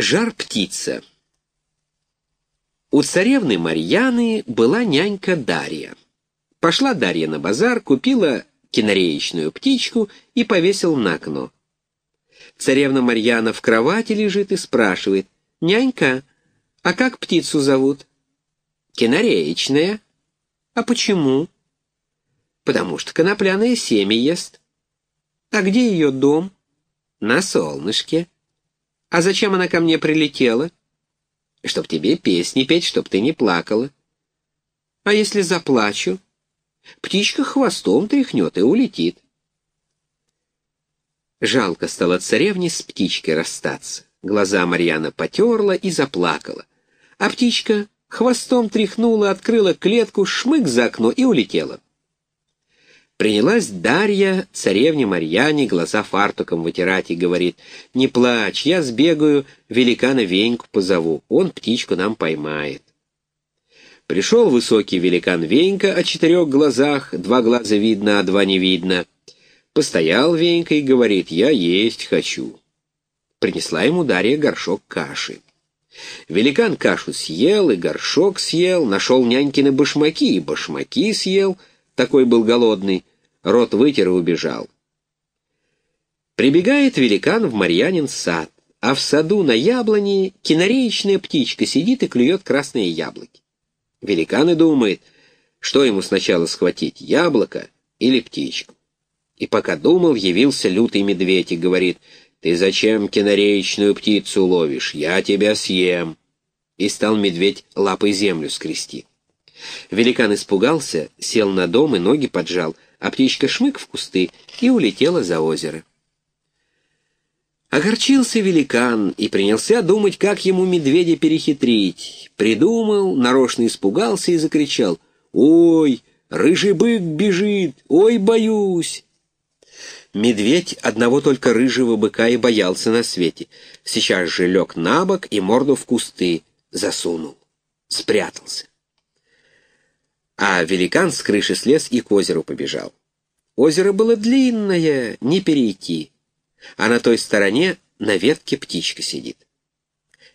Жар-птица. У царевны Марьяны была нянька Дарья. Пошла Дарья на базар, купила кинареечную птичку и повесила на окно. Царевна Марьяна в кровати лежит и спрашивает, «Нянька, а как птицу зовут?» «Кинареечная». «А почему?» «Потому что конопляное семя ест». «А где ее дом?» «На солнышке». А зачем она ко мне прилетела? Чтоб тебе песни петь, чтоб ты не плакала. А если заплачу? Птичка хвостом тряхнет и улетит. Жалко стало царевне с птичкой расстаться. Глаза Марьяна потерла и заплакала. А птичка хвостом тряхнула, открыла клетку, шмык за окно и улетела. Принялась Дарья, царевне Марьяне, глаза фартуком вытирать и говорит, «Не плачь, я сбегаю, великана Веньку позову, он птичку нам поймает». Пришел высокий великан Венька о четырех глазах, два глаза видно, а два не видно. Постоял Венька и говорит, «Я есть хочу». Принесла ему Дарья горшок каши. Великан кашу съел и горшок съел, нашел нянькины башмаки и башмаки съел, такой был голодный, рот вытер и убежал. Прибегает великан в Марьянин сад, а в саду на яблоне кинареечная птичка сидит и клюет красные яблоки. Великан и думает, что ему сначала схватить, яблоко или птичку. И пока думал, явился лютый медведь и говорит, «Ты зачем кинареечную птицу ловишь? Я тебя съем!» И стал медведь лапой землю скрести. Великан испугался, сел на дом и ноги поджал — а птичка шмык в кусты и улетела за озеро. Огорчился великан и принялся думать, как ему медведя перехитрить. Придумал, нарочно испугался и закричал «Ой, рыжий бык бежит! Ой, боюсь!» Медведь одного только рыжего быка и боялся на свете. Сейчас же лег на бок и морду в кусты засунул. Спрятался. А великан с крыши слез и к озеру побежал. Озеро было длинное, не перейти, а на той стороне на ветке птичка сидит.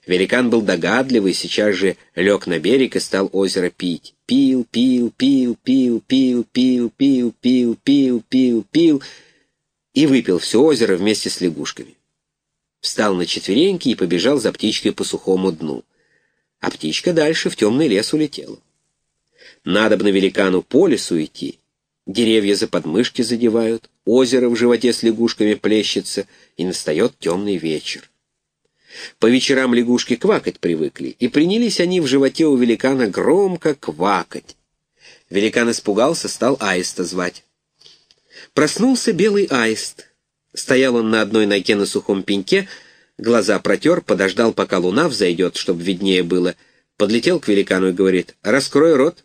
Великан был догадливый, сейчас же лег на берег и стал озеро пить. Пил, пил, пил, пил, пил, пил, пил, пил, пил, пил, пил и выпил все озеро вместе с лягушками. Встал на четвереньки и побежал за птичкой по сухому дну. А птичка дальше в темный лес улетела. Надо бы на великану по лесу идти. Деревья за подмышки задевают, озеро в животе с лягушками плещется, и настает темный вечер. По вечерам лягушки квакать привыкли, и принялись они в животе у великана громко квакать. Великан испугался, стал аиста звать. Проснулся белый аист. Стоял он на одной ноге на сухом пеньке, глаза протер, подождал, пока луна взойдет, чтобы виднее было, подлетел к великану и говорит «Раскрой рот».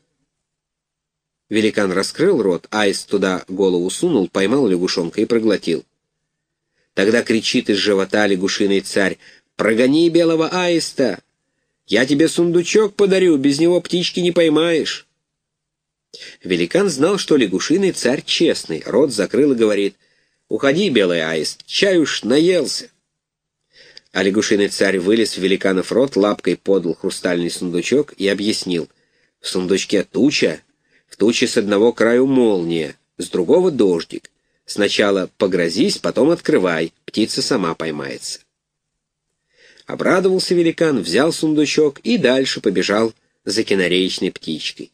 Великан раскрыл рот, аист туда голову сунул, поймал лягушонка и проглотил. Тогда кричит из живота лягушиный царь, «Прогони белого аиста! Я тебе сундучок подарю, без него птички не поймаешь!» Великан знал, что лягушиный царь честный, рот закрыл и говорит, «Уходи, белый аист, чай уж наелся!» А лягушиный царь вылез в великанов рот, лапкой подал хрустальный сундучок и объяснил, «В сундучке туча, в туче с одного краю молния, с другого дождик. Сначала погрозись, потом открывай, птица сама поймается. Обрадовался великан, взял сундучок и дальше побежал за кинареечной птичкой.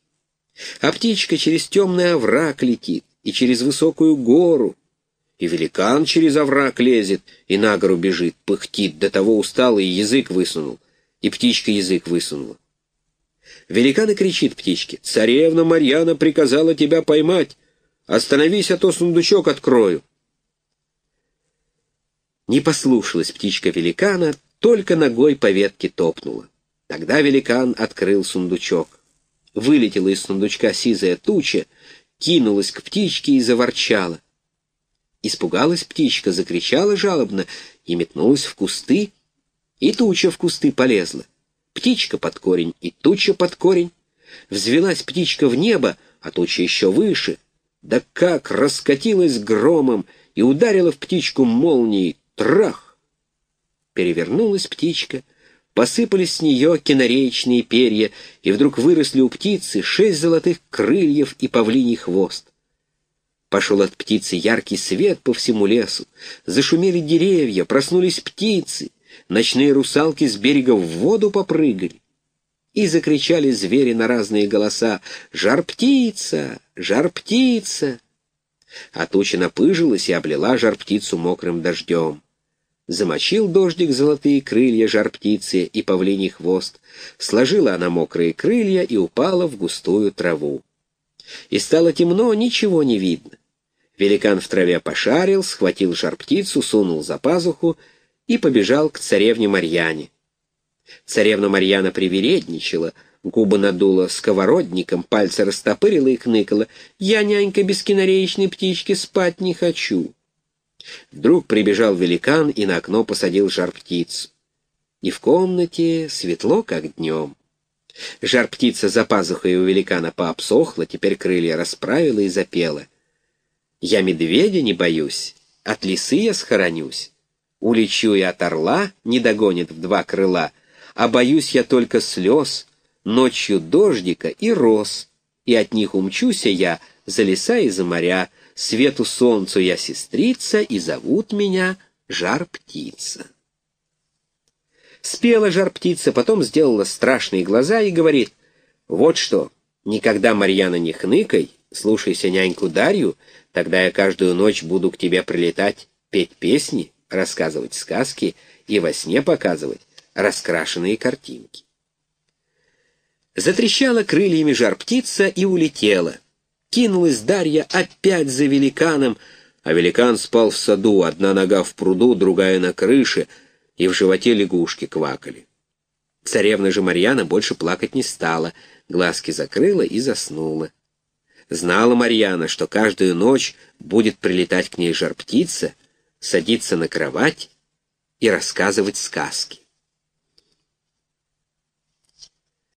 А птичка через темный овраг летит и через высокую гору, и великан через овраг лезет и на гору бежит, пыхтит, до того устал и язык высунул, и птичка язык высунула. Великан и кричит птичке, «Царевна Марьяна приказала тебя поймать. Остановись, а то сундучок открою». Не послушалась птичка великана, только ногой по ветке топнула. Тогда великан открыл сундучок. Вылетела из сундучка сизая туча, кинулась к птичке и заворчала. Испугалась птичка, закричала жалобно и метнулась в кусты, и туча в кусты полезла птичка под корень и туча под корень. Взвелась птичка в небо, а туча еще выше. Да как раскатилась громом и ударила в птичку молнией. Трах! Перевернулась птичка, посыпались с нее кинореечные перья, и вдруг выросли у птицы шесть золотых крыльев и павлиний хвост. Пошел от птицы яркий свет по всему лесу, зашумели деревья, проснулись птицы, ночные русалки с берега в воду попрыгали. И закричали звери на разные голоса «Жар-птица! Жар-птица!» А туча напыжилась и облила жар-птицу мокрым дождем. Замочил дождик золотые крылья жар-птицы и павлиний хвост, сложила она мокрые крылья и упала в густую траву. И стало темно, ничего не видно. Великан в траве пошарил, схватил жар-птицу, сунул за пазуху и побежал к царевне Марьяне. Царевна Марьяна привередничала, губы надула сковородником, пальцы растопырила и кныкала. «Я, нянька, без кинореечной птички спать не хочу». Вдруг прибежал великан и на окно посадил жар-птицу. И в комнате светло, как днем. Жар-птица за пазухой у великана пообсохла, теперь крылья расправила и запела. «Я медведя не боюсь, от лисы я схоронюсь. Улечу и от орла не догонит в два крыла, а боюсь я только слез, ночью дождика и роз, и от них умчуся я за леса и за моря, свету солнцу я сестрица, и зовут меня Жар-птица. Спела жар-птица, потом сделала страшные глаза и говорит, «Вот что, никогда, Марьяна, не хныкай, слушайся няньку Дарью, тогда я каждую ночь буду к тебе прилетать, петь песни, рассказывать сказки и во сне показывать раскрашенные картинки». Затрещала крыльями жар-птица и улетела. Кинулась Дарья опять за великаном, а великан спал в саду, одна нога в пруду, другая на крыше — и в животе лягушки квакали. Царевна же Марьяна больше плакать не стала, глазки закрыла и заснула. Знала Марьяна, что каждую ночь будет прилетать к ней жар-птица, садиться на кровать и рассказывать сказки.